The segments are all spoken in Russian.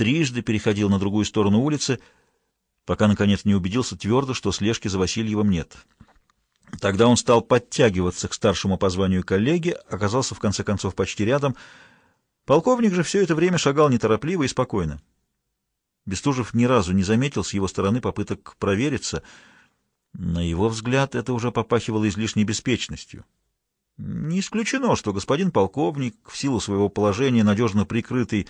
трижды переходил на другую сторону улицы, пока, наконец, не убедился твердо, что слежки за Васильевым нет. Тогда он стал подтягиваться к старшему по званию коллеге, оказался, в конце концов, почти рядом. Полковник же все это время шагал неторопливо и спокойно. Бестужев ни разу не заметил с его стороны попыток провериться. На его взгляд это уже попахивало излишней беспечностью. Не исключено, что господин полковник, в силу своего положения, надежно прикрытый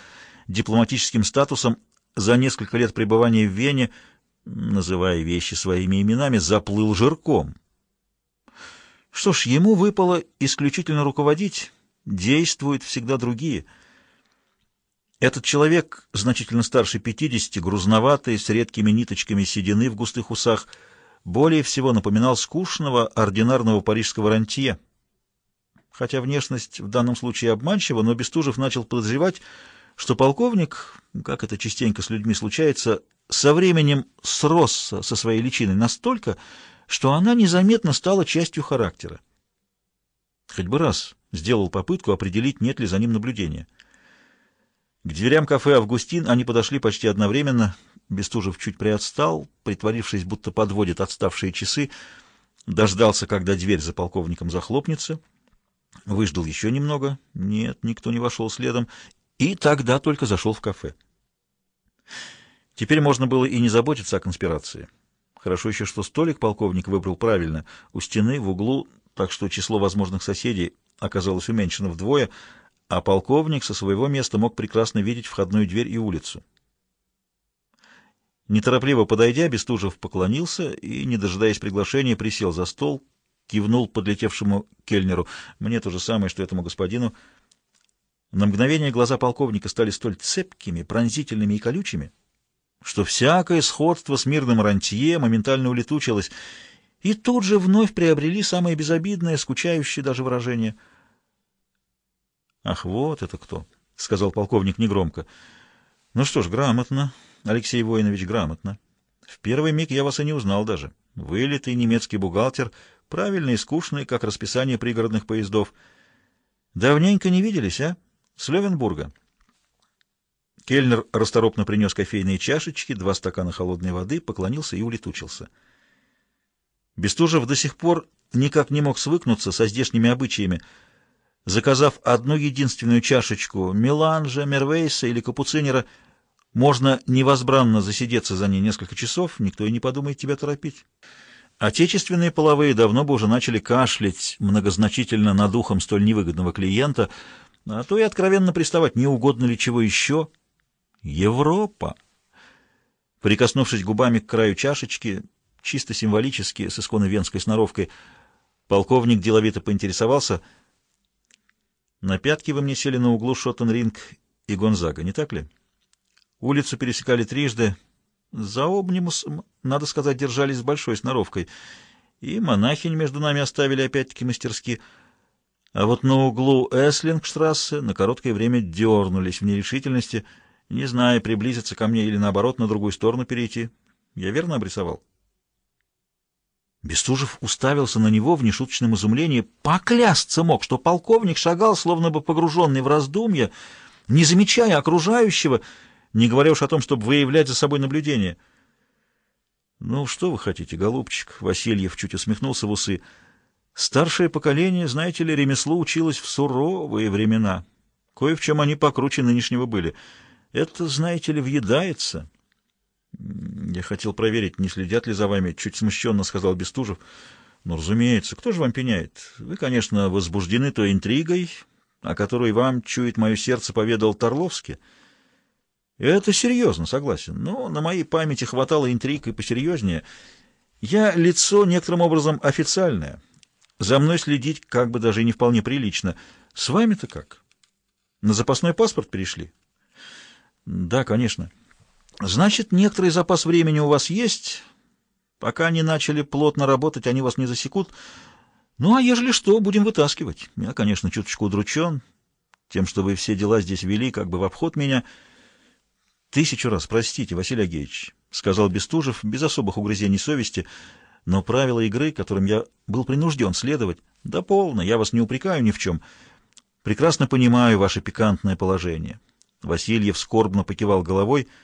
дипломатическим статусом, за несколько лет пребывания в Вене, называя вещи своими именами, заплыл жирком. Что ж, ему выпало исключительно руководить, действуют всегда другие — этот человек, значительно старше 50, грузноватый, с редкими ниточками седины в густых усах, более всего напоминал скучного ординарного парижского рантье. Хотя внешность в данном случае обманчива, но Бестужев начал подозревать, что полковник, как это частенько с людьми случается, со временем сросся со своей личиной настолько, что она незаметно стала частью характера. Хоть бы раз сделал попытку определить, нет ли за ним наблюдения. К дверям кафе «Августин» они подошли почти одновременно. Бестужев чуть приотстал, притворившись, будто подводит отставшие часы, дождался, когда дверь за полковником захлопнется, выждал еще немного, нет, никто не вошел следом, и тогда только зашел в кафе. Теперь можно было и не заботиться о конспирации. Хорошо еще, что столик полковник выбрал правильно, у стены, в углу, так что число возможных соседей оказалось уменьшено вдвое — а полковник со своего места мог прекрасно видеть входную дверь и улицу. Неторопливо подойдя, Бестужев поклонился и, не дожидаясь приглашения, присел за стол, кивнул подлетевшему кельнеру. «Мне то же самое, что этому господину». На мгновение глаза полковника стали столь цепкими, пронзительными и колючими, что всякое сходство с мирным рантье моментально улетучилось, и тут же вновь приобрели самое безобидное, скучающее даже выражение — Ах, вот это кто, — сказал полковник негромко. Ну что ж, грамотно, Алексей Воинович, грамотно. В первый миг я вас и не узнал даже. Вылитый немецкий бухгалтер, правильный и скучный, как расписание пригородных поездов. Давненько не виделись, а? С Левенбурга. Кельнер расторопно принес кофейные чашечки, два стакана холодной воды, поклонился и улетучился. Бестужев до сих пор никак не мог свыкнуться со здешними обычаями — Заказав одну единственную чашечку меланжа, мервейса или капуцинера, можно невозбранно засидеться за ней несколько часов, никто и не подумает тебя торопить. Отечественные половые давно бы уже начали кашлять многозначительно над ухом столь невыгодного клиента, а то и откровенно приставать, не угодно ли чего еще. Европа! Прикоснувшись губами к краю чашечки, чисто символически, с исконно венской сноровкой, полковник деловито поинтересовался — на пятки вы мне сели на углу Шоттенринг и Гонзага, не так ли? Улицу пересекали трижды. За обнимус, надо сказать, держались с большой сноровкой. И монахинь между нами оставили опять-таки мастерски. А вот на углу Эслингштрассе на короткое время дернулись в нерешительности, не зная, приблизиться ко мне или, наоборот, на другую сторону перейти. Я верно обрисовал? Бестужев уставился на него в нешуточном изумлении. Поклясться мог, что полковник шагал, словно бы погруженный в раздумья, не замечая окружающего, не говоря уж о том, чтобы выявлять за собой наблюдение. «Ну, что вы хотите, голубчик?» — Васильев чуть усмехнулся в усы. «Старшее поколение, знаете ли, ремесло училось в суровые времена. Кое в чем они покруче нынешнего были. Это, знаете ли, въедается». «Я хотел проверить, не следят ли за вами», — чуть смущенно сказал Бестужев. «Ну, разумеется, кто же вам пеняет? Вы, конечно, возбуждены той интригой, о которой вам, чует мое сердце, поведал Торловский. Это серьезно, согласен, но на моей памяти хватало интриг и посерьезнее. Я лицо некоторым образом официальное. За мной следить как бы даже не вполне прилично. С вами-то как? На запасной паспорт перешли?» «Да, конечно». Значит, некоторый запас времени у вас есть. Пока они начали плотно работать, они вас не засекут. Ну, а ежели что, будем вытаскивать. Я, конечно, чуточку удручен тем, что вы все дела здесь вели, как бы в обход меня. Тысячу раз простите, Василий Агеевич, — сказал Бестужев, без особых угрызений совести, но правила игры, которым я был принужден следовать, да полно, я вас не упрекаю ни в чем. Прекрасно понимаю ваше пикантное положение. Васильев скорбно покивал головой —